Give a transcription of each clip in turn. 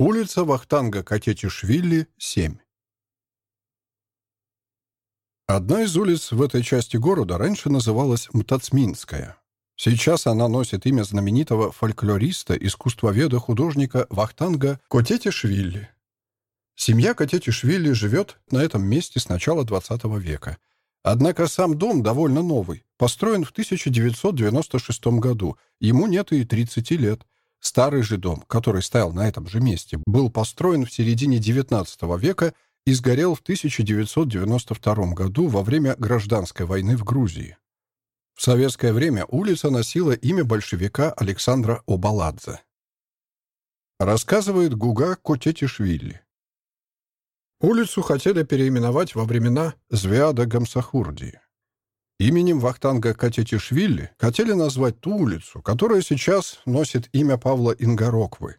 Улица Вахтанга Катетишвили, 7. Одна из улиц в этой части города раньше называлась Мтацминская. Сейчас она носит имя знаменитого фольклориста, искусствоведа, художника Вахтанга Котетишвили. Семья Котетишвили живет на этом месте с начала XX века. Однако сам дом довольно новый, построен в 1996 году, ему нет и 30 лет – Старый же дом, который стоял на этом же месте, был построен в середине XIX века и сгорел в 1992 году во время гражданской войны в Грузии. В советское время улица носила имя большевика Александра Обаладзе. Рассказывает Гуга Котетишвили. Улицу хотели переименовать во времена Звяда Гамсахурдии. Именем Вахтанга Катетишвили хотели назвать ту улицу, которая сейчас носит имя Павла Ингароквы.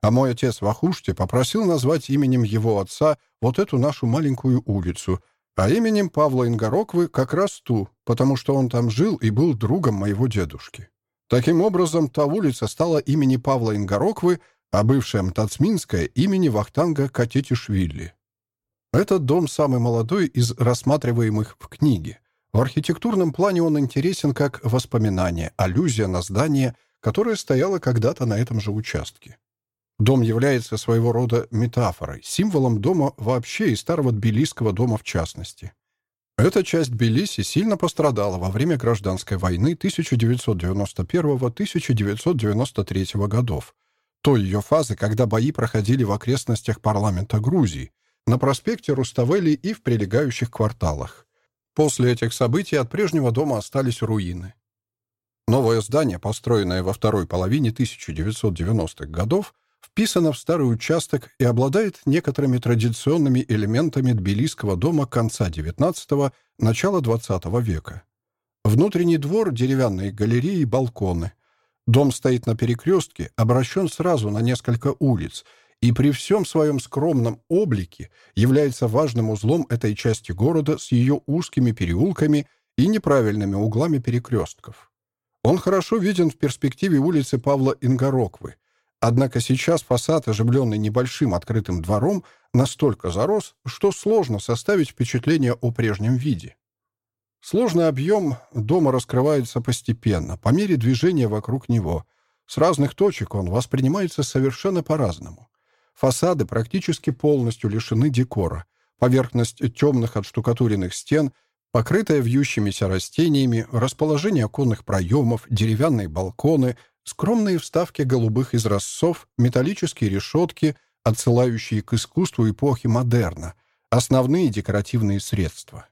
А мой отец Вахушти попросил назвать именем его отца вот эту нашу маленькую улицу, а именем Павла Ингароквы как раз ту, потому что он там жил и был другом моего дедушки. Таким образом, та улица стала имени Павла Ингароквы, а бывшая Мтацминская — имени Вахтанга Катетишвили. Этот дом самый молодой из рассматриваемых в книге. В архитектурном плане он интересен как воспоминание, аллюзия на здание, которое стояло когда-то на этом же участке. Дом является своего рода метафорой, символом дома вообще и старого тбилисского дома в частности. Эта часть Тбилиси сильно пострадала во время гражданской войны 1991-1993 годов, той ее фазы, когда бои проходили в окрестностях парламента Грузии, на проспекте Руставели и в прилегающих кварталах. После этих событий от прежнего дома остались руины. Новое здание, построенное во второй половине 1990-х годов, вписано в старый участок и обладает некоторыми традиционными элементами тбилисского дома конца XIX – начала XX века. Внутренний двор, деревянные галереи и балконы. Дом стоит на перекрестке, обращен сразу на несколько улиц – и при всем своем скромном облике является важным узлом этой части города с ее узкими переулками и неправильными углами перекрестков. Он хорошо виден в перспективе улицы Павла Ингороквы, однако сейчас фасад, оживленный небольшим открытым двором, настолько зарос, что сложно составить впечатление о прежнем виде. Сложный объем дома раскрывается постепенно, по мере движения вокруг него. С разных точек он воспринимается совершенно по-разному. Фасады практически полностью лишены декора. Поверхность темных отштукатуренных стен, покрытая вьющимися растениями, расположение оконных проемов, деревянные балконы, скромные вставки голубых изразцов, металлические решетки, отсылающие к искусству эпохи модерна, основные декоративные средства.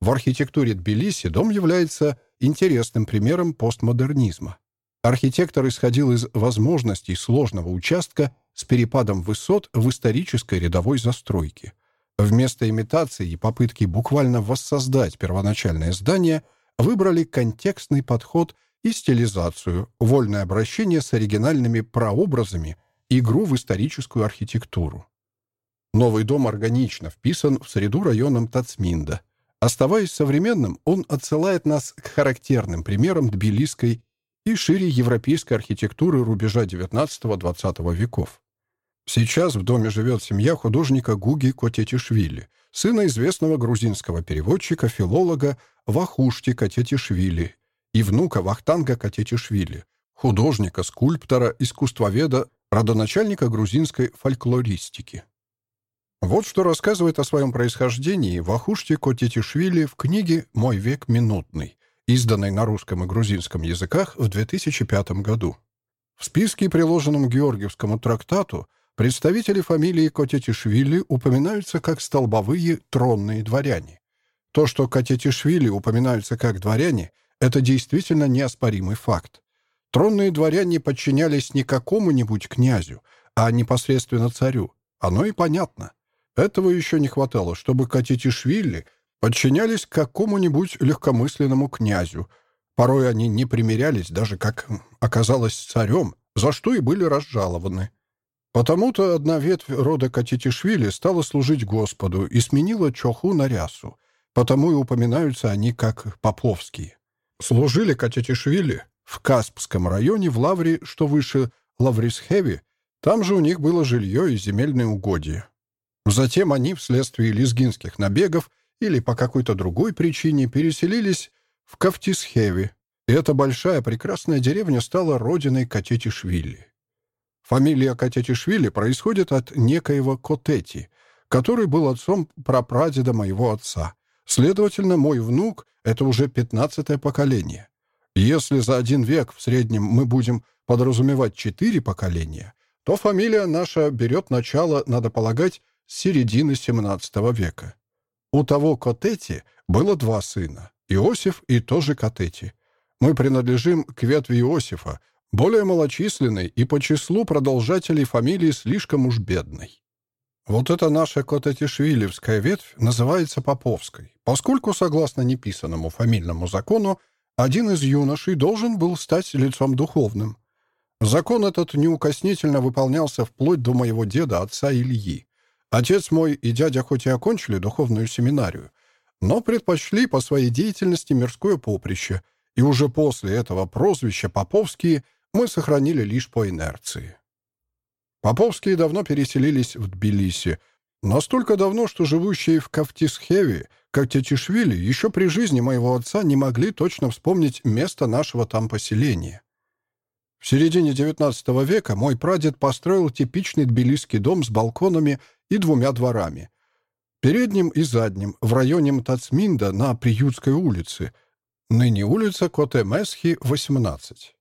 В архитектуре Тбилиси дом является интересным примером постмодернизма. Архитектор исходил из возможностей сложного участка с перепадом высот в исторической рядовой застройке. Вместо имитации и попытки буквально воссоздать первоначальное здание выбрали контекстный подход и стилизацию, вольное обращение с оригинальными прообразами, игру в историческую архитектуру. Новый дом органично вписан в среду района Тацминда. Оставаясь современным, он отсылает нас к характерным примерам тбилисской и шире европейской архитектуры рубежа XIX-XX веков. Сейчас в доме живет семья художника Гуги Котетишвили, сына известного грузинского переводчика, филолога Вахушти Котетишвили и внука Вахтанга Котетишвили, художника, скульптора, искусствоведа, родоначальника грузинской фольклористики. Вот что рассказывает о своем происхождении Вахушти Котетишвили в книге «Мой век минутный», изданной на русском и грузинском языках в 2005 году. В списке, приложенном Георгиевскому трактату, Представители фамилии Котетишвили упоминаются как столбовые тронные дворяне. То, что Котетишвили упоминаются как дворяне, это действительно неоспоримый факт. Тронные дворяне подчинялись не какому-нибудь князю, а непосредственно царю. Оно и понятно. Этого еще не хватало, чтобы Котетишвили подчинялись какому-нибудь легкомысленному князю. Порой они не примирялись даже, как оказалось, царем, за что и были разжалованы. Потому-то одна ветвь рода Катитишвили стала служить Господу и сменила чоху на рясу. Потому и упоминаются они как поповские. Служили Катитишвили в Каспском районе в Лавре, что выше Лаврисхеви, Там же у них было жилье и земельные угодья. Затем они вследствие лезгинских набегов или по какой-то другой причине переселились в Кавтисхеви, и эта большая прекрасная деревня стала родиной Катетишвили. Фамилия Катетишвили происходит от некоего Котети, который был отцом прапрадеда моего отца. Следовательно, мой внук — это уже пятнадцатое поколение. Если за один век в среднем мы будем подразумевать четыре поколения, то фамилия наша берет начало, надо полагать, с середины XVII века. У того Котети было два сына — Иосиф и тоже Котети. Мы принадлежим к ветви Иосифа, более малочисленной и по числу продолжателей фамилии слишком уж бедной. Вот эта наша Котетишвилевская ветвь называется Поповской, поскольку, согласно неписанному фамильному закону, один из юношей должен был стать лицом духовным. Закон этот неукоснительно выполнялся вплоть до моего деда, отца Ильи. Отец мой и дядя хоть и окончили духовную семинарию, но предпочли по своей деятельности мирское поприще, и уже после этого прозвища «Поповские» мы сохранили лишь по инерции. Поповские давно переселились в Тбилиси, настолько давно, что живущие в Кавтисхеве, как Тетишвили, еще при жизни моего отца не могли точно вспомнить место нашего там поселения. В середине XIX века мой прадед построил типичный тбилисский дом с балконами и двумя дворами. Передним и задним, в районе Мтацминда на Приютской улице, ныне улица Коте-Месхи, 18.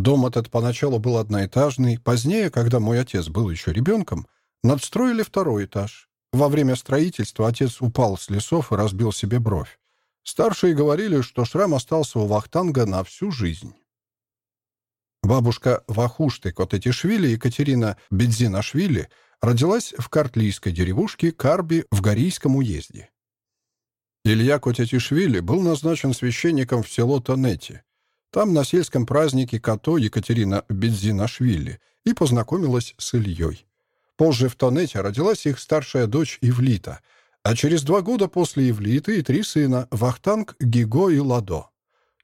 Дом этот поначалу был одноэтажный, позднее, когда мой отец был еще ребенком, надстроили второй этаж. Во время строительства отец упал с лесов и разбил себе бровь. Старшие говорили, что шрам остался у Вахтанга на всю жизнь. Бабушка Вахушты Котетишвили Екатерина Бедзинашвили родилась в картлийской деревушке Карби в Горийском уезде. Илья Котетишвили был назначен священником в село Тонети. Там на сельском празднике Като Екатерина Бедзинашвили и познакомилась с Ильей. Позже в Тонете родилась их старшая дочь Ивлита, а через два года после Ивлиты и три сына — Вахтанг, Гиго и Ладо.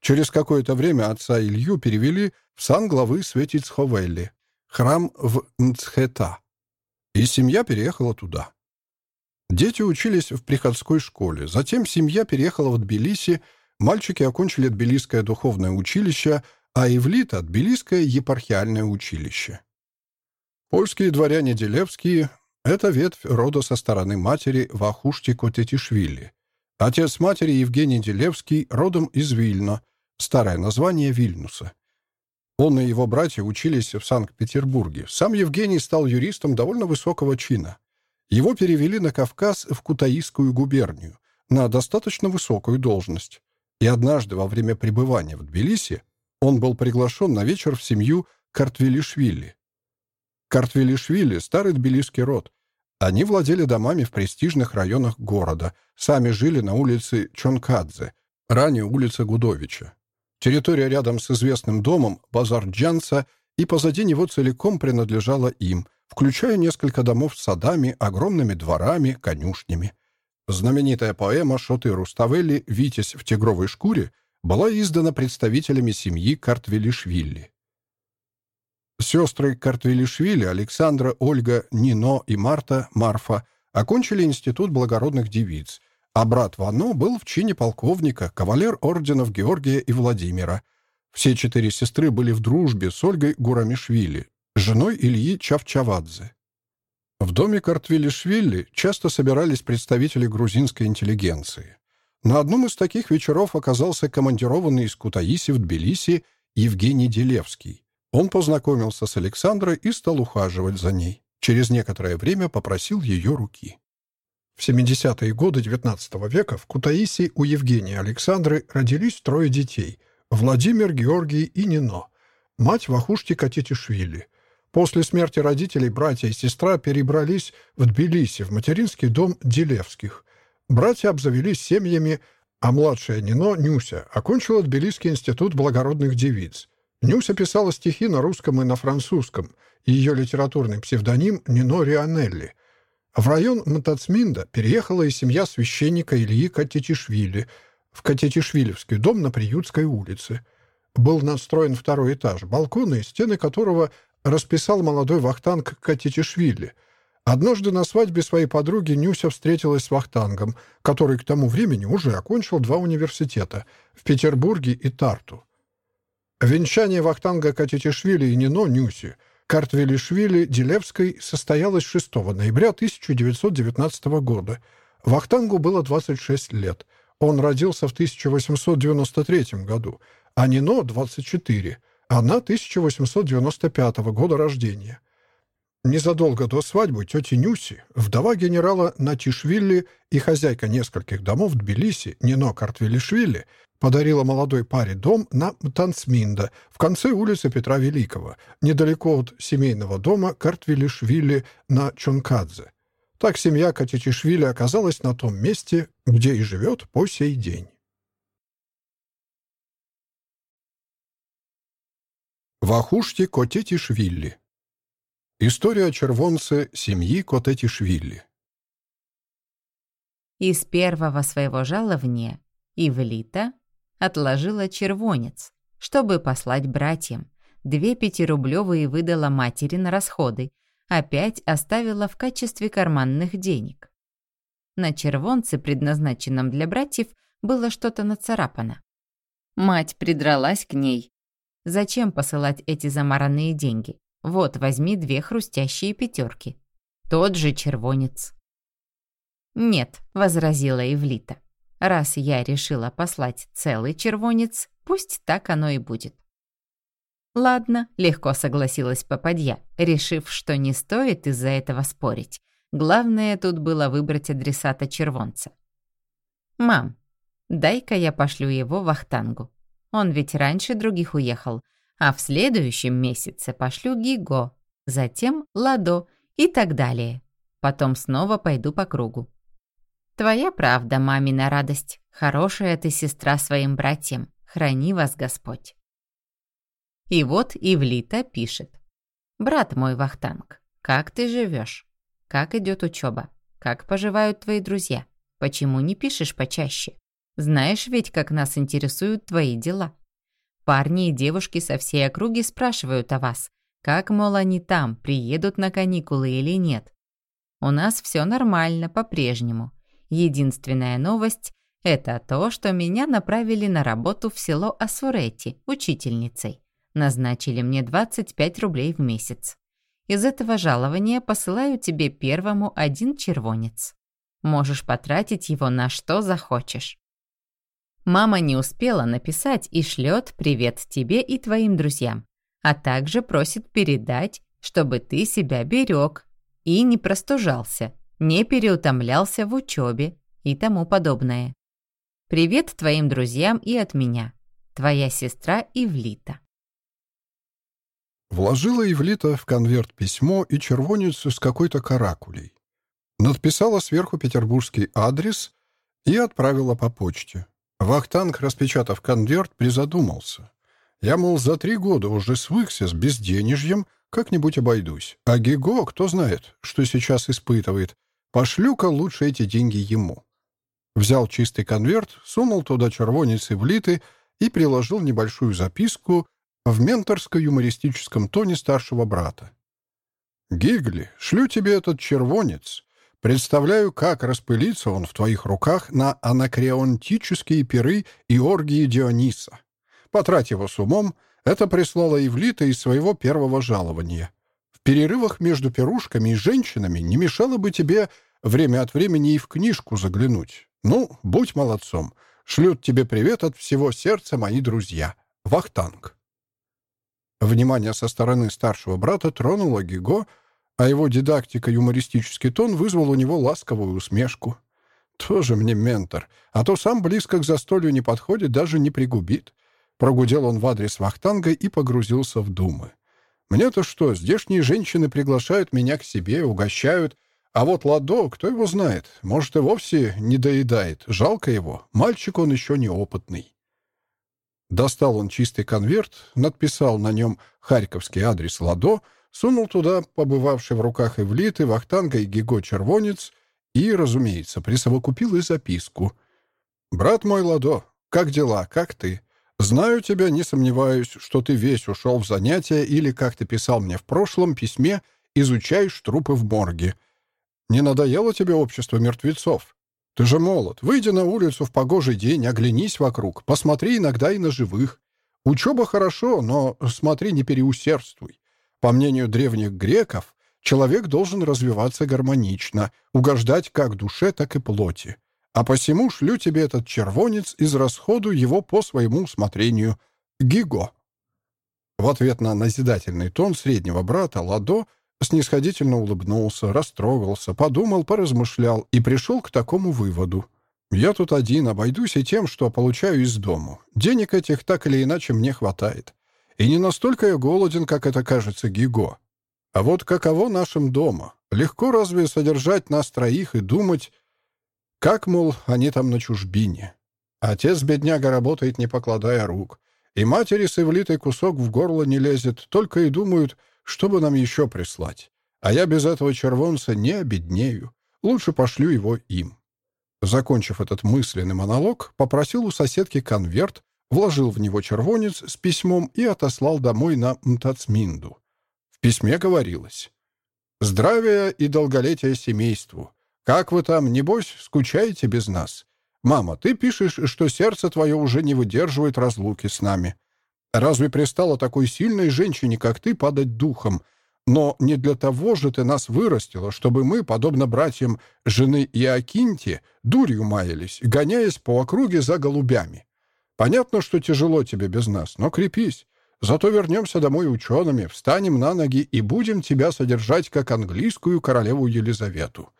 Через какое-то время отца Илью перевели в сан главы Светицховелли, храм в Нцхета, и семья переехала туда. Дети учились в приходской школе, затем семья переехала в Тбилиси, мальчики окончили Тбилисское духовное училище, а Ивлита — Тбилисское епархиальное училище. Польские дворяне Делевские — это ветвь рода со стороны матери Вахушти Котетишвили. Отец матери Евгений Делевский родом из Вильно, старое название Вильнюса. Он и его братья учились в Санкт-Петербурге. Сам Евгений стал юристом довольно высокого чина. Его перевели на Кавказ в Кутаисскую губернию, на достаточно высокую должность. И однажды во время пребывания в Тбилиси он был приглашен на вечер в семью Картвелишвили. Картвелишвили — старый тбилисский род, они владели домами в престижных районах города, сами жили на улице Чонкадзе, ранее улица Гудовича. Территория рядом с известным домом Базар-Джанца и позади него целиком принадлежала им, включая несколько домов с садами, огромными дворами, конюшнями. Знаменитая поэма Шоты Руставели «Витязь в тигровой шкуре» была издана представителями семьи Картвелишвили. Сестры Картвелишвили, Александра, Ольга, Нино и Марта, Марфа, окончили Институт благородных девиц, а брат Вано был в чине полковника, кавалер орденов Георгия и Владимира. Все четыре сестры были в дружбе с Ольгой Гурамишвили, женой Ильи Чавчавадзе. В доме Картвелишвили часто собирались представители грузинской интеллигенции. На одном из таких вечеров оказался командированный из Кутаиси в Тбилиси Евгений Делевский. Он познакомился с Александрой и стал ухаживать за ней. Через некоторое время попросил ее руки. В 70-е годы XIX века в Кутаиси у Евгения Александры родились трое детей – Владимир, Георгий и Нино. Мать Вахушти Катетишвили. После смерти родителей братья и сестра перебрались в Тбилиси, в материнский дом Делевских. Братья обзавелись семьями, а младшая Нино, Нюся, окончила Тбилисский институт благородных девиц – Нюся писала стихи на русском и на французском. Ее литературный псевдоним Нино Рианелли. В район Мотоцминда переехала и семья священника Ильи Катетишвили в Катетишвилевский дом на Приютской улице. Был настроен второй этаж, балконы, стены которого расписал молодой вахтанг Катитишвили. Однажды на свадьбе своей подруги Нюся встретилась с вахтангом, который к тому времени уже окончил два университета в Петербурге и Тарту. Венчание вахтанга Катитишвили и Нино Нюси Картвелишвили Делевской состоялось 6 ноября 1919 года. Вахтангу было 26 лет. Он родился в 1893 году, а Нино — 24. Она 1895 года рождения. Незадолго до свадьбы тети Нюси, вдова генерала Натишвили и хозяйка нескольких домов в Тбилиси, Нино Картвелишвили, подарила молодой паре дом на Танцминда в конце улицы Петра Великого, недалеко от семейного дома Картвелишвили на Чонкадзе. Так семья Катичишвили оказалась на том месте, где и живет по сей день. Вахушти Котетишвили. История о червонце семьи Котетишвили. Из первого своего жалования Ивлита отложила червонец, чтобы послать братьям. Две пятирублевые выдала матери на расходы, а пять оставила в качестве карманных денег. На червонце, предназначенном для братьев, было что-то нацарапано. Мать придралась к ней, Зачем посылать эти замаранные деньги? Вот, возьми две хрустящие пятерки. Тот же червонец. «Нет», — возразила Эвлита. «Раз я решила послать целый червонец, пусть так оно и будет». «Ладно», — легко согласилась попадья, решив, что не стоит из-за этого спорить. Главное тут было выбрать адресата червонца. «Мам, дай-ка я пошлю его в Ахтангу. Он ведь раньше других уехал. А в следующем месяце пошлю Гиго, затем Ладо и так далее. Потом снова пойду по кругу. Твоя правда, мамина радость. Хорошая ты сестра своим братьям. Храни вас Господь. И вот Ивлита пишет. «Брат мой Вахтанг, как ты живешь? Как идет учеба? Как поживают твои друзья? Почему не пишешь почаще? Знаешь ведь, как нас интересуют твои дела. Парни и девушки со всей округи спрашивают о вас. Как, мол, они там, приедут на каникулы или нет? У нас все нормально, по-прежнему. Единственная новость – это то, что меня направили на работу в село Асурети учительницей. Назначили мне 25 рублей в месяц. Из этого жалования посылаю тебе первому один червонец. Можешь потратить его на что захочешь. Мама не успела написать и шлет привет тебе и твоим друзьям, а также просит передать, чтобы ты себя берег и не простужался, не переутомлялся в учебе и тому подобное. Привет твоим друзьям и от меня. Твоя сестра Ивлита. Вложила Ивлита в конверт письмо и червоницу с какой-то каракулей. Надписала сверху петербургский адрес и отправила по почте. Вахтанг, распечатав конверт, призадумался. Я, мол, за три года уже свыкся с безденежьем, как-нибудь обойдусь. А Гиго, кто знает, что сейчас испытывает. Пошлю-ка лучше эти деньги ему. Взял чистый конверт, сунул туда червонец и влиты и приложил небольшую записку в менторско-юмористическом тоне старшего брата. «Гигли, шлю тебе этот червонец. Представляю, как распылится он в твоих руках на анакреонтические пиры и оргии Диониса. Потрать его с умом, это прислала Ивлита из своего первого жалования. В перерывах между пирушками и женщинами не мешало бы тебе время от времени и в книжку заглянуть. Ну, будь молодцом. Шлют тебе привет от всего сердца мои друзья. Вахтанг. Внимание со стороны старшего брата тронуло Гиго, а его дидактико-юмористический тон вызвал у него ласковую усмешку. «Тоже мне ментор, а то сам близко к застолью не подходит, даже не пригубит». Прогудел он в адрес Вахтанга и погрузился в думы. «Мне-то что, здешние женщины приглашают меня к себе, угощают, а вот Ладо, кто его знает, может, и вовсе не доедает. Жалко его, мальчик он еще неопытный». Достал он чистый конверт, надписал на нем харьковский адрес Ладо — Сунул туда побывавший в руках Эвлиты, Вахтанга и Гиго Червонец и, разумеется, присовокупил и записку. «Брат мой Ладо, как дела, как ты? Знаю тебя, не сомневаюсь, что ты весь ушел в занятия или, как ты писал мне в прошлом письме, изучаешь трупы в морге. Не надоело тебе общество мертвецов? Ты же молод. Выйди на улицу в погожий день, оглянись вокруг, посмотри иногда и на живых. Учеба хорошо, но смотри, не переусердствуй. По мнению древних греков, человек должен развиваться гармонично, угождать как душе, так и плоти. А посему шлю тебе этот червонец, из расходу его по своему усмотрению. Гиго». В ответ на назидательный тон среднего брата Ладо снисходительно улыбнулся, растрогался, подумал, поразмышлял и пришел к такому выводу. «Я тут один, обойдусь и тем, что получаю из дому. Денег этих так или иначе мне хватает. И не настолько я голоден, как это кажется Гиго. А вот каково нашим дома? Легко разве содержать нас троих и думать, как, мол, они там на чужбине? Отец бедняга работает, не покладая рук. И матери с Ивлитой кусок в горло не лезет, только и думают, чтобы нам еще прислать. А я без этого червонца не обеднею. Лучше пошлю его им. Закончив этот мысленный монолог, попросил у соседки конверт, вложил в него червонец с письмом и отослал домой на Мтацминду. В письме говорилось «Здравия и долголетия семейству. Как вы там, небось, скучаете без нас? Мама, ты пишешь, что сердце твое уже не выдерживает разлуки с нами. Разве пристало такой сильной женщине, как ты, падать духом? Но не для того же ты нас вырастила, чтобы мы, подобно братьям жены Иокинти, дурью маялись, гоняясь по округе за голубями. Понятно, что тяжело тебе без нас, но крепись. Зато вернемся домой учеными, встанем на ноги и будем тебя содержать, как английскую королеву Елизавету.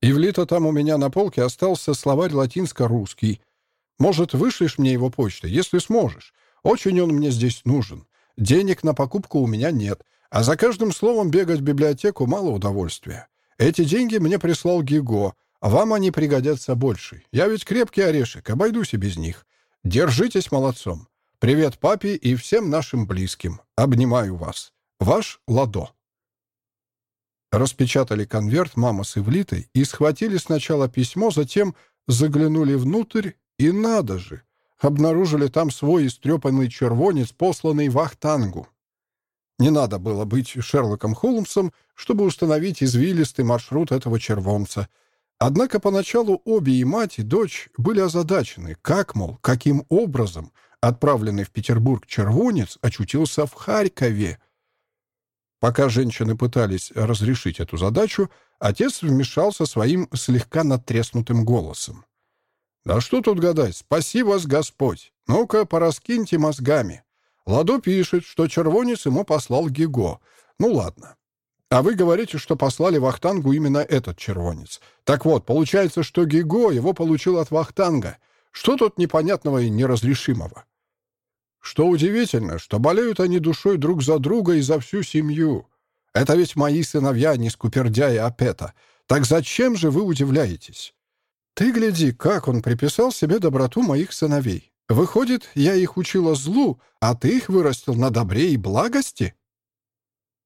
Ивлита там у меня на полке остался словарь латинско-русский. Может, вышлешь мне его почтой, если сможешь. Очень он мне здесь нужен. Денег на покупку у меня нет, а за каждым словом бегать в библиотеку мало удовольствия. Эти деньги мне прислал Гиго, вам они пригодятся больше. Я ведь крепкий орешек, обойдусь и без них. Держитесь молодцом. Привет папе и всем нашим близким. Обнимаю вас. Ваш Ладо. Распечатали конверт мама с Ивлитой и схватили сначала письмо, затем заглянули внутрь, и надо же, обнаружили там свой истрепанный червонец, посланный Вахтангу. Не надо было быть Шерлоком Холмсом, чтобы установить извилистый маршрут этого червонца. Однако поначалу обе и мать, и дочь были озадачены, как, мол, каким образом отправленный в Петербург червонец очутился в Харькове — Пока женщины пытались разрешить эту задачу, отец вмешался своим слегка надтреснутым голосом. «Да что тут гадать? Спаси вас Господь! Ну-ка, пораскиньте мозгами. Ладо пишет, что червонец ему послал Гиго. Ну ладно. А вы говорите, что послали Вахтангу именно этот червонец. Так вот, получается, что Гиго его получил от Вахтанга. Что тут непонятного и неразрешимого? Что удивительно, что болеют они душой друг за друга и за всю семью. Это ведь мои сыновья, не скупердяи Апета. Так зачем же вы удивляетесь? Ты гляди, как он приписал себе доброту моих сыновей. Выходит, я их учила злу, а ты их вырастил на добре и благости?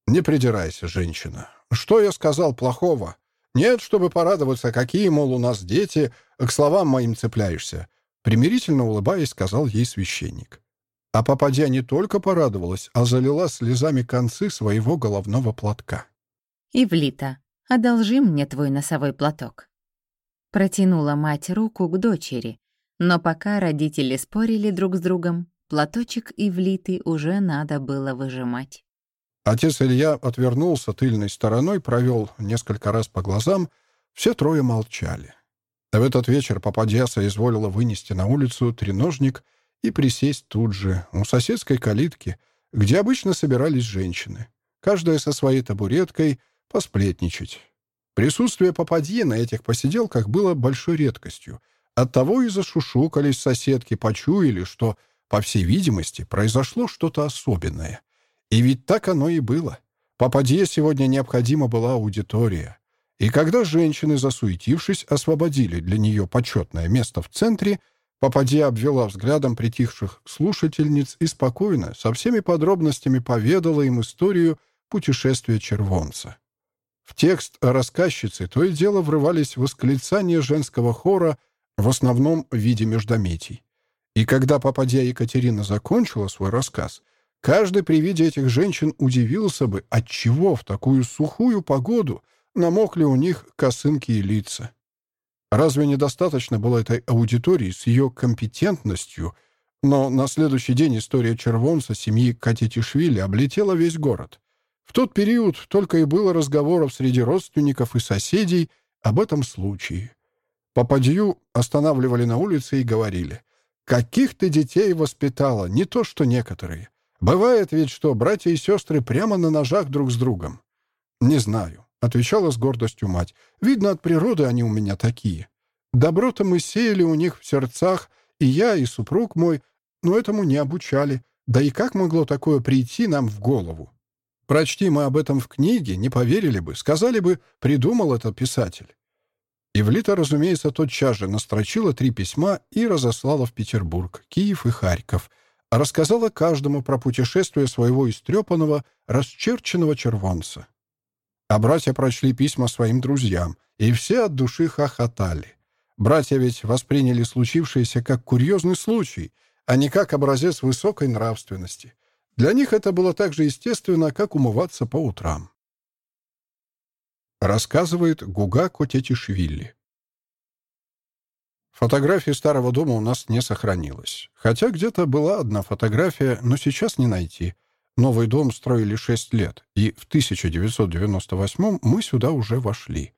Не придирайся, женщина. Что я сказал плохого? Нет, чтобы порадоваться, какие, мол, у нас дети, к словам моим цепляешься. Примирительно улыбаясь, сказал ей священник. А попадя не только порадовалась, а залила слезами концы своего головного платка. «Ивлита, одолжи мне твой носовой платок». Протянула мать руку к дочери, но пока родители спорили друг с другом, платочек Ивлиты уже надо было выжимать. Отец Илья отвернулся тыльной стороной, провел несколько раз по глазам. Все трое молчали. В этот вечер попадья соизволила вынести на улицу треножник и присесть тут же, у соседской калитки, где обычно собирались женщины, каждая со своей табуреткой, посплетничать. Присутствие попадьи на этих посиделках было большой редкостью. Оттого и зашушукались соседки, почуяли, что, по всей видимости, произошло что-то особенное. И ведь так оно и было. Попадье сегодня необходима была аудитория. И когда женщины, засуетившись, освободили для нее почетное место в центре — Попадья обвела взглядом притихших слушательниц и спокойно, со всеми подробностями поведала им историю путешествия червонца. В текст рассказчицы то и дело врывались восклицания женского хора, в основном в виде междометий. И когда попадья Екатерина закончила свой рассказ, каждый при виде этих женщин удивился бы, отчего в такую сухую погоду намокли у них косынки и лица. Разве недостаточно было этой аудитории с ее компетентностью, но на следующий день история червонца семьи Катетишвили облетела весь город. В тот период только и было разговоров среди родственников и соседей об этом случае. Попадью останавливали на улице и говорили, «Каких ты детей воспитала, не то что некоторые. Бывает ведь, что братья и сестры прямо на ножах друг с другом». «Не знаю», — отвечала с гордостью мать. «Видно, от природы они у меня такие. Добро-то мы сеяли у них в сердцах, и я, и супруг мой, но этому не обучали. Да и как могло такое прийти нам в голову? Прочти мы об этом в книге, не поверили бы, сказали бы, придумал это писатель. Ивлита, разумеется, тотчас же настрочила три письма и разослала в Петербург, Киев и Харьков, рассказала каждому про путешествие своего истрепанного, расчерченного червонца. А братья прочли письма своим друзьям, и все от души хохотали. Братья ведь восприняли случившееся как курьезный случай, а не как образец высокой нравственности. Для них это было так же естественно, как умываться по утрам. Рассказывает Гуга Котетишвили. Фотографии старого дома у нас не сохранилось. Хотя где-то была одна фотография, но сейчас не найти. Новый дом строили 6 лет, и в 1998 мы сюда уже вошли.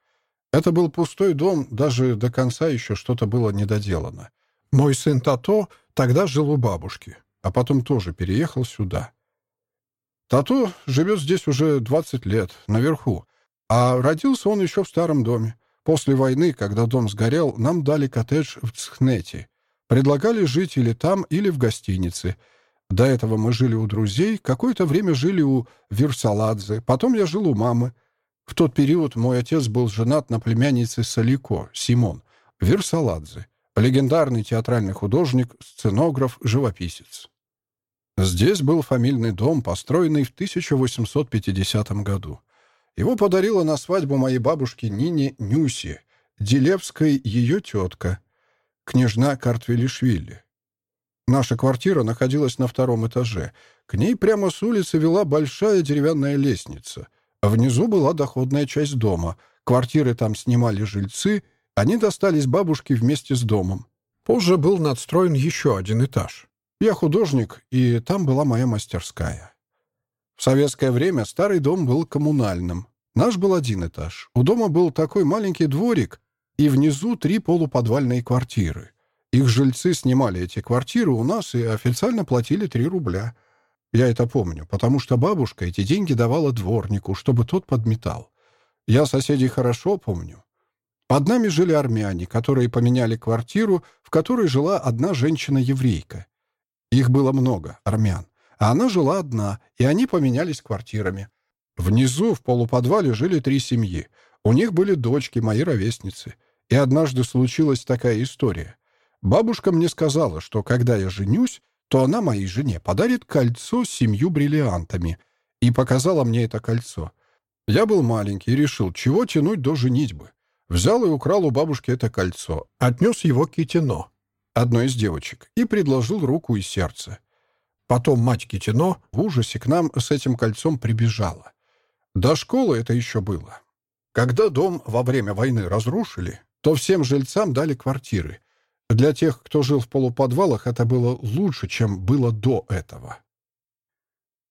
Это был пустой дом, даже до конца еще что-то было недоделано. Мой сын Тато тогда жил у бабушки, а потом тоже переехал сюда. Тато живет здесь уже 20 лет, наверху, а родился он еще в старом доме. После войны, когда дом сгорел, нам дали коттедж в Цхнете. Предлагали жить или там, или в гостинице. До этого мы жили у друзей, какое-то время жили у Вирсаладзе, потом я жил у мамы. В тот период мой отец был женат на племяннице Салико, Симон, Вирсаладзе легендарный театральный художник, сценограф, живописец. Здесь был фамильный дом, построенный в 1850 году. Его подарила на свадьбу моей бабушки Нине Нюси, Делевской ее тетка, княжна Картвелишвили. Наша квартира находилась на втором этаже. К ней прямо с улицы вела большая деревянная лестница. Внизу была доходная часть дома. Квартиры там снимали жильцы — они достались бабушке вместе с домом. Позже был надстроен еще один этаж. Я художник, и там была моя мастерская. В советское время старый дом был коммунальным. Наш был один этаж. У дома был такой маленький дворик, и внизу три полуподвальные квартиры. Их жильцы снимали эти квартиры у нас и официально платили 3 рубля. Я это помню, потому что бабушка эти деньги давала дворнику, чтобы тот подметал. Я соседей хорошо помню. Под нами жили армяне, которые поменяли квартиру, в которой жила одна женщина-еврейка. Их было много, армян. А она жила одна, и они поменялись квартирами. Внизу, в полуподвале, жили три семьи. У них были дочки, мои ровесницы. И однажды случилась такая история. Бабушка мне сказала, что когда я женюсь, то она моей жене подарит кольцо с семью бриллиантами. И показала мне это кольцо. Я был маленький и решил, чего тянуть до женитьбы. Взял и украл у бабушки это кольцо, отнес его Китино, одной из девочек, и предложил руку и сердце. Потом мать Китино в ужасе к нам с этим кольцом прибежала. До школы это еще было. Когда дом во время войны разрушили, то всем жильцам дали квартиры. Для тех, кто жил в полуподвалах, это было лучше, чем было до этого.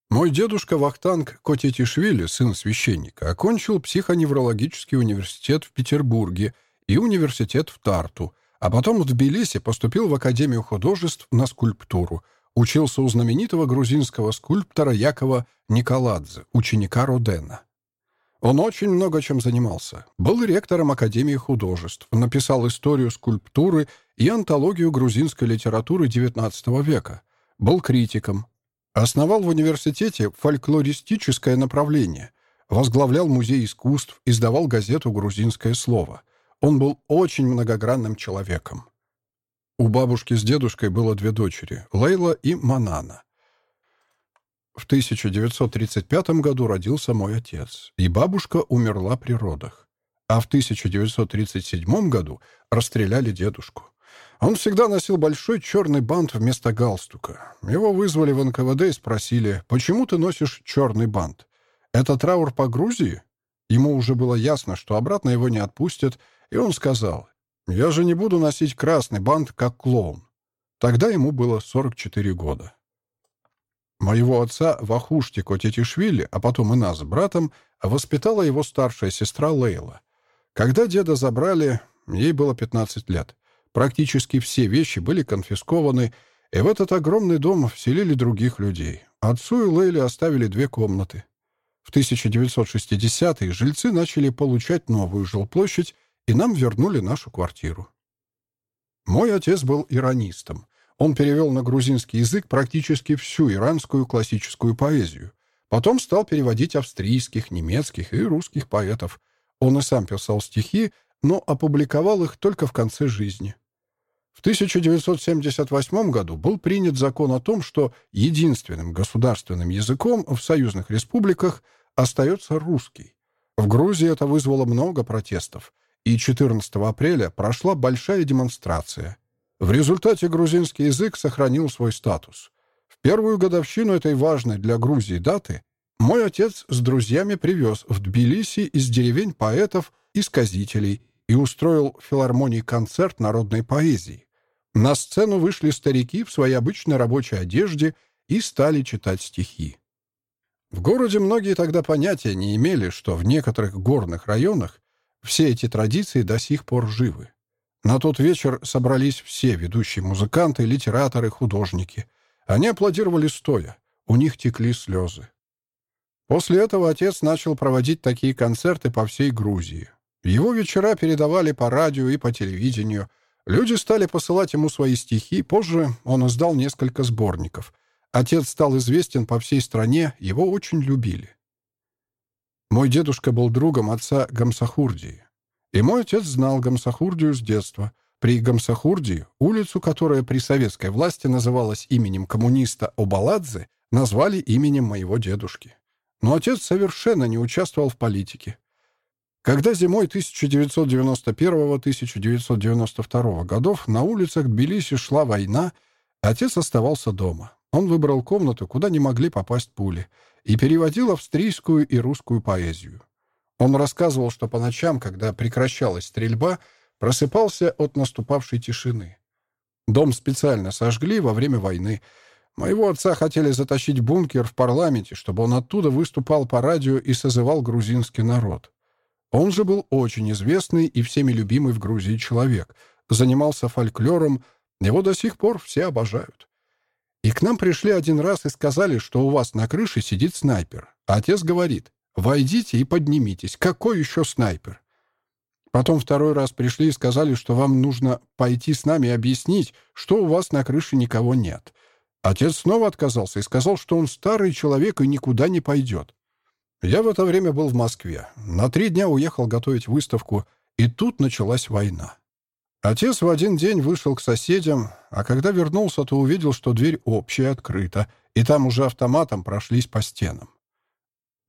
Мой дедушка Вахтанг Котетишвили, сын священника, окончил психоневрологический университет в Петербурге и университет в Тарту, а потом в Тбилиси поступил в Академию художеств на скульптуру, учился у знаменитого грузинского скульптора Якова Николадзе, ученика Родена. Он очень много чем занимался. Был ректором Академии художеств, написал историю скульптуры и антологию грузинской литературы XIX века, был критиком, Основал в университете фольклористическое направление, возглавлял музей искусств, издавал газету «Грузинское слово». Он был очень многогранным человеком. У бабушки с дедушкой было две дочери — Лейла и Манана. В 1935 году родился мой отец, и бабушка умерла при родах. А в 1937 году расстреляли дедушку. Он всегда носил большой черный бант вместо галстука. Его вызвали в НКВД и спросили, почему ты носишь черный бант? Это траур по Грузии? Ему уже было ясно, что обратно его не отпустят, и он сказал, «Я же не буду носить красный бант, как клоун». Тогда ему было 44 года. Моего отца Вахушти Котетишвили, а потом и нас с братом, воспитала его старшая сестра Лейла. Когда деда забрали, ей было 15 лет. Практически все вещи были конфискованы, и в этот огромный дом вселили других людей. Отцу и Лейле оставили две комнаты. В 1960-е жильцы начали получать новую жилплощадь, и нам вернули нашу квартиру. Мой отец был иронистом. Он перевел на грузинский язык практически всю иранскую классическую поэзию. Потом стал переводить австрийских, немецких и русских поэтов. Он и сам писал стихи, но опубликовал их только в конце жизни. В 1978 году был принят закон о том, что единственным государственным языком в союзных республиках остается русский. В Грузии это вызвало много протестов, и 14 апреля прошла большая демонстрация – в результате грузинский язык сохранил свой статус. В первую годовщину этой важной для Грузии даты мой отец с друзьями привез в Тбилиси из деревень поэтов и сказителей и устроил в филармонии концерт народной поэзии. На сцену вышли старики в своей обычной рабочей одежде и стали читать стихи. В городе многие тогда понятия не имели, что в некоторых горных районах все эти традиции до сих пор живы. На тот вечер собрались все ведущие музыканты, литераторы, художники. Они аплодировали стоя. У них текли слезы. После этого отец начал проводить такие концерты по всей Грузии. Его вечера передавали по радио и по телевидению. Люди стали посылать ему свои стихи. Позже он издал несколько сборников. Отец стал известен по всей стране, его очень любили. Мой дедушка был другом отца Гамсахурдии. И мой отец знал Гамсахурдию с детства. При Гамсахурдии, улицу, которая при советской власти называлась именем коммуниста Обаладзе, назвали именем моего дедушки. Но отец совершенно не участвовал в политике. Когда зимой 1991-1992 годов на улицах Тбилиси шла война, отец оставался дома. Он выбрал комнату, куда не могли попасть пули, и переводил австрийскую и русскую поэзию. Он рассказывал, что по ночам, когда прекращалась стрельба, просыпался от наступавшей тишины. Дом специально сожгли во время войны. Моего отца хотели затащить бункер в парламенте, чтобы он оттуда выступал по радио и созывал грузинский народ. Он же был очень известный и всеми любимый в Грузии человек. Занимался фольклором, его до сих пор все обожают. И к нам пришли один раз и сказали, что у вас на крыше сидит снайпер. Отец говорит, Войдите и поднимитесь. Какой еще снайпер? Потом второй раз пришли и сказали, что вам нужно пойти с нами и объяснить, что у вас на крыше никого нет. Отец снова отказался и сказал, что он старый человек и никуда не пойдет. Я в это время был в Москве. На три дня уехал готовить выставку, и тут началась война. Отец в один день вышел к соседям, а когда вернулся, то увидел, что дверь общая открыта, и там уже автоматом прошлись по стенам.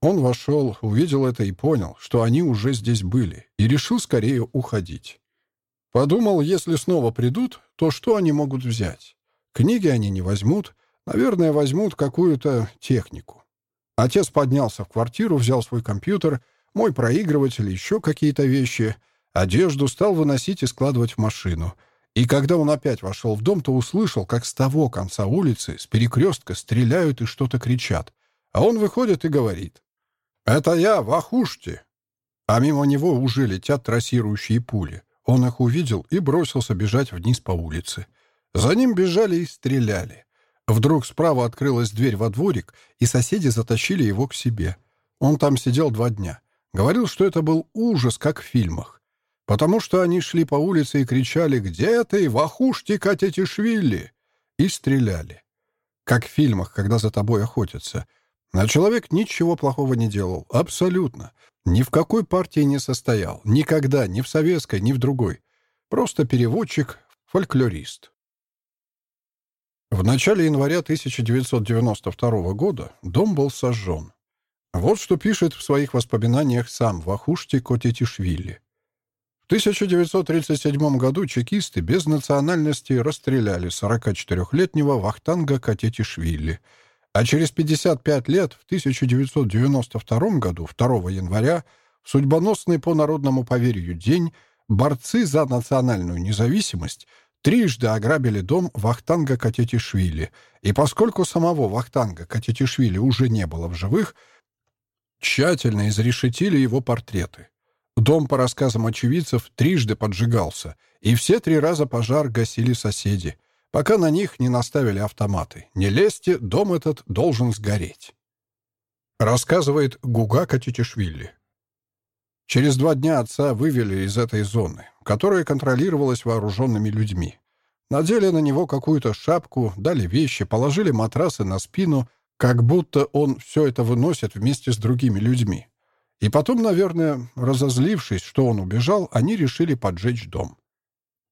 Он вошел, увидел это и понял, что они уже здесь были, и решил скорее уходить. Подумал, если снова придут, то что они могут взять? Книги они не возьмут, наверное, возьмут какую-то технику. Отец поднялся в квартиру, взял свой компьютер, мой проигрыватель, еще какие-то вещи, одежду стал выносить и складывать в машину. И когда он опять вошел в дом, то услышал, как с того конца улицы, с перекрестка, стреляют и что-то кричат. А он выходит и говорит. «Это я, Вахушти!» А мимо него уже летят трассирующие пули. Он их увидел и бросился бежать вниз по улице. За ним бежали и стреляли. Вдруг справа открылась дверь во дворик, и соседи затащили его к себе. Он там сидел два дня. Говорил, что это был ужас, как в фильмах. Потому что они шли по улице и кричали «Где ты, Вахушти Катетишвили?» и стреляли. Как в фильмах, когда за тобой охотятся. А человек ничего плохого не делал. Абсолютно. Ни в какой партии не состоял. Никогда. Ни в советской, ни в другой. Просто переводчик, фольклорист. В начале января 1992 года дом был сожжен. Вот что пишет в своих воспоминаниях сам Вахушти Котетишвили. В 1937 году чекисты без национальности расстреляли 44-летнего Вахтанга Катетишвили, а через 55 лет, в 1992 году, 2 января, в судьбоносный по народному поверью день, борцы за национальную независимость трижды ограбили дом Вахтанга Катетишвили, и поскольку самого Вахтанга Катетишвили уже не было в живых, тщательно изрешетили его портреты. Дом, по рассказам очевидцев, трижды поджигался, и все три раза пожар гасили соседи, пока на них не наставили автоматы. «Не лезьте, дом этот должен сгореть», — рассказывает Гугака Титишвили. Через два дня отца вывели из этой зоны, которая контролировалась вооруженными людьми. Надели на него какую-то шапку, дали вещи, положили матрасы на спину, как будто он все это выносит вместе с другими людьми. И потом, наверное, разозлившись, что он убежал, они решили поджечь дом.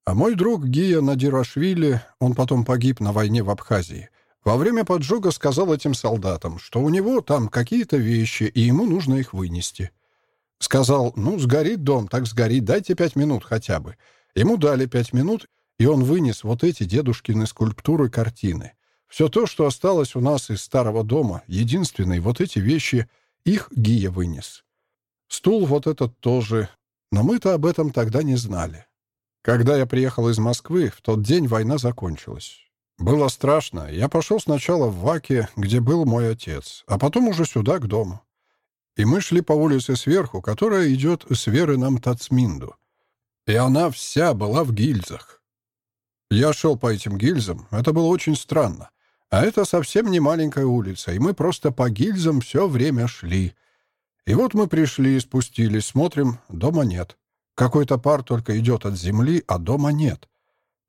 А мой друг Гия Надирашвили, он потом погиб на войне в Абхазии, во время поджога сказал этим солдатам, что у него там какие-то вещи, и ему нужно их вынести. Сказал, ну, сгорит дом, так сгорит, дайте пять минут хотя бы. Ему дали пять минут, и он вынес вот эти дедушкины скульптуры картины. Все то, что осталось у нас из старого дома, единственные вот эти вещи, их Гия вынес. Стул вот этот тоже. Но мы-то об этом тогда не знали. Когда я приехал из Москвы, в тот день война закончилась. Было страшно. Я пошел сначала в Ваке, где был мой отец, а потом уже сюда, к дому. И мы шли по улице сверху, которая идет с Веры нам Тацминду. И она вся была в гильзах. Я шел по этим гильзам, это было очень странно. А это совсем не маленькая улица, и мы просто по гильзам все время шли. И вот мы пришли, спустились, смотрим, дома нет. Какой-то пар только идет от земли, а дома нет.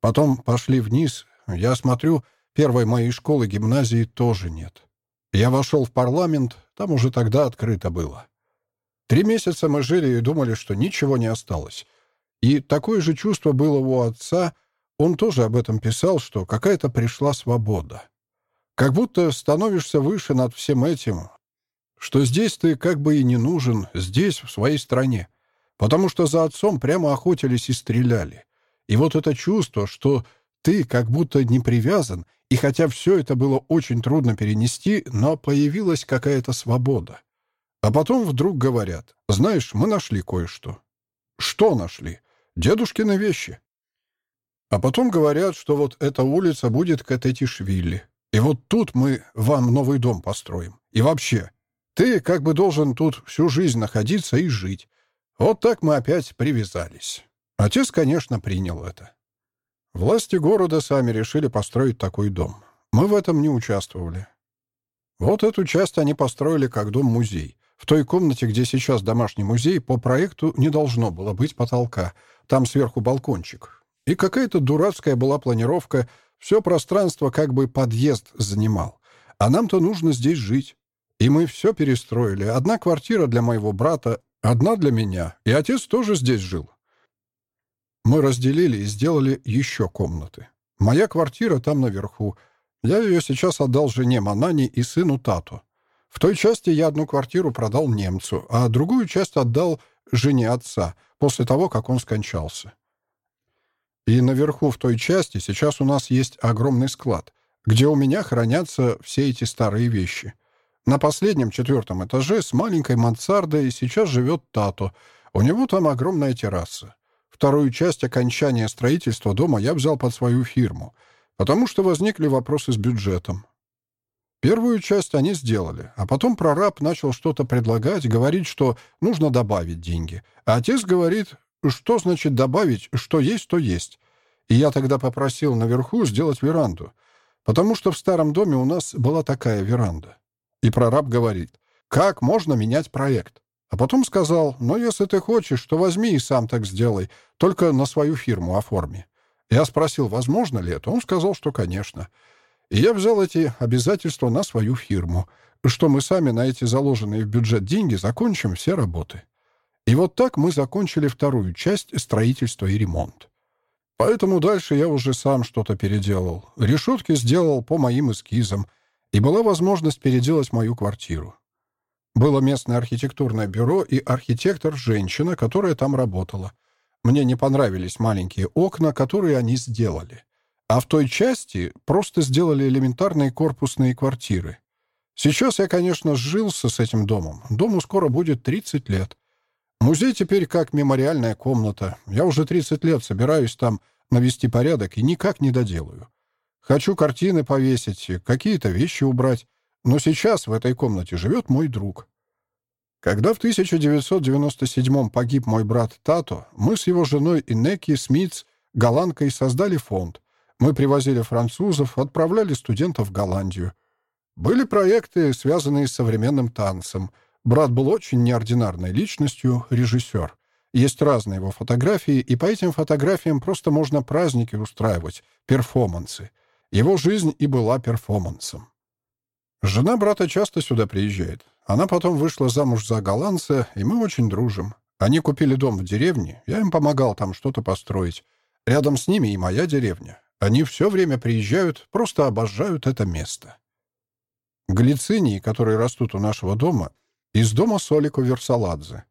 Потом пошли вниз, я смотрю, первой моей школы гимназии тоже нет. Я вошел в парламент, там уже тогда открыто было. Три месяца мы жили и думали, что ничего не осталось. И такое же чувство было у отца, он тоже об этом писал, что какая-то пришла свобода. Как будто становишься выше над всем этим, что здесь ты как бы и не нужен, здесь, в своей стране, потому что за отцом прямо охотились и стреляли. И вот это чувство, что ты как будто не привязан, и хотя все это было очень трудно перенести, но появилась какая-то свобода. А потом вдруг говорят, знаешь, мы нашли кое-что. Что нашли? Дедушкины вещи. А потом говорят, что вот эта улица будет Катетишвили. И вот тут мы вам новый дом построим. И вообще, ты как бы должен тут всю жизнь находиться и жить. Вот так мы опять привязались. Отец, конечно, принял это. Власти города сами решили построить такой дом. Мы в этом не участвовали. Вот эту часть они построили как дом-музей. В той комнате, где сейчас домашний музей, по проекту не должно было быть потолка. Там сверху балкончик. И какая-то дурацкая была планировка. Все пространство как бы подъезд занимал. А нам-то нужно здесь жить. И мы все перестроили. Одна квартира для моего брата, одна для меня. И отец тоже здесь жил. Мы разделили и сделали еще комнаты. Моя квартира там наверху. Я ее сейчас отдал жене Манани и сыну Тату. В той части я одну квартиру продал немцу, а другую часть отдал жене отца после того, как он скончался. И наверху в той части сейчас у нас есть огромный склад, где у меня хранятся все эти старые вещи — на последнем четвертом этаже с маленькой мансардой сейчас живет Тато. У него там огромная терраса. Вторую часть окончания строительства дома я взял под свою фирму, потому что возникли вопросы с бюджетом. Первую часть они сделали, а потом прораб начал что-то предлагать, говорить, что нужно добавить деньги. А отец говорит, что значит добавить, что есть, то есть. И я тогда попросил наверху сделать веранду, потому что в старом доме у нас была такая веранда. И прораб говорит, как можно менять проект? А потом сказал, ну, если ты хочешь, то возьми и сам так сделай, только на свою фирму оформи. Я спросил, возможно ли это. Он сказал, что конечно. И я взял эти обязательства на свою фирму, что мы сами на эти заложенные в бюджет деньги закончим все работы. И вот так мы закончили вторую часть строительства и ремонт. Поэтому дальше я уже сам что-то переделал. Решетки сделал по моим эскизам, и была возможность переделать мою квартиру. Было местное архитектурное бюро и архитектор-женщина, которая там работала. Мне не понравились маленькие окна, которые они сделали. А в той части просто сделали элементарные корпусные квартиры. Сейчас я, конечно, сжился с этим домом. Дому скоро будет 30 лет. Музей теперь как мемориальная комната. Я уже 30 лет собираюсь там навести порядок и никак не доделаю. Хочу картины повесить, какие-то вещи убрать. Но сейчас в этой комнате живет мой друг. Когда в 1997 погиб мой брат Тато, мы с его женой Инеки Смитс голландкой создали фонд. Мы привозили французов, отправляли студентов в Голландию. Были проекты, связанные с современным танцем. Брат был очень неординарной личностью, режиссер. Есть разные его фотографии, и по этим фотографиям просто можно праздники устраивать, перформансы. Его жизнь и была перформансом. Жена брата часто сюда приезжает. Она потом вышла замуж за голландца, и мы очень дружим. Они купили дом в деревне, я им помогал там что-то построить. Рядом с ними и моя деревня. Они все время приезжают, просто обожают это место. Глицинии, которые растут у нашего дома, из дома Солико Версаладзе.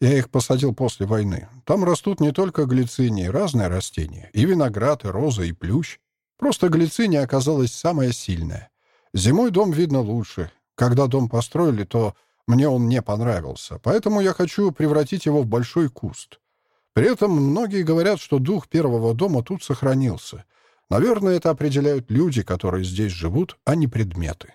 Я их посадил после войны. Там растут не только глицинии, разные растения. И виноград, и роза, и плющ. Просто глициния оказалась самая сильная. Зимой дом видно лучше. Когда дом построили, то мне он не понравился. Поэтому я хочу превратить его в большой куст. При этом многие говорят, что дух первого дома тут сохранился. Наверное, это определяют люди, которые здесь живут, а не предметы.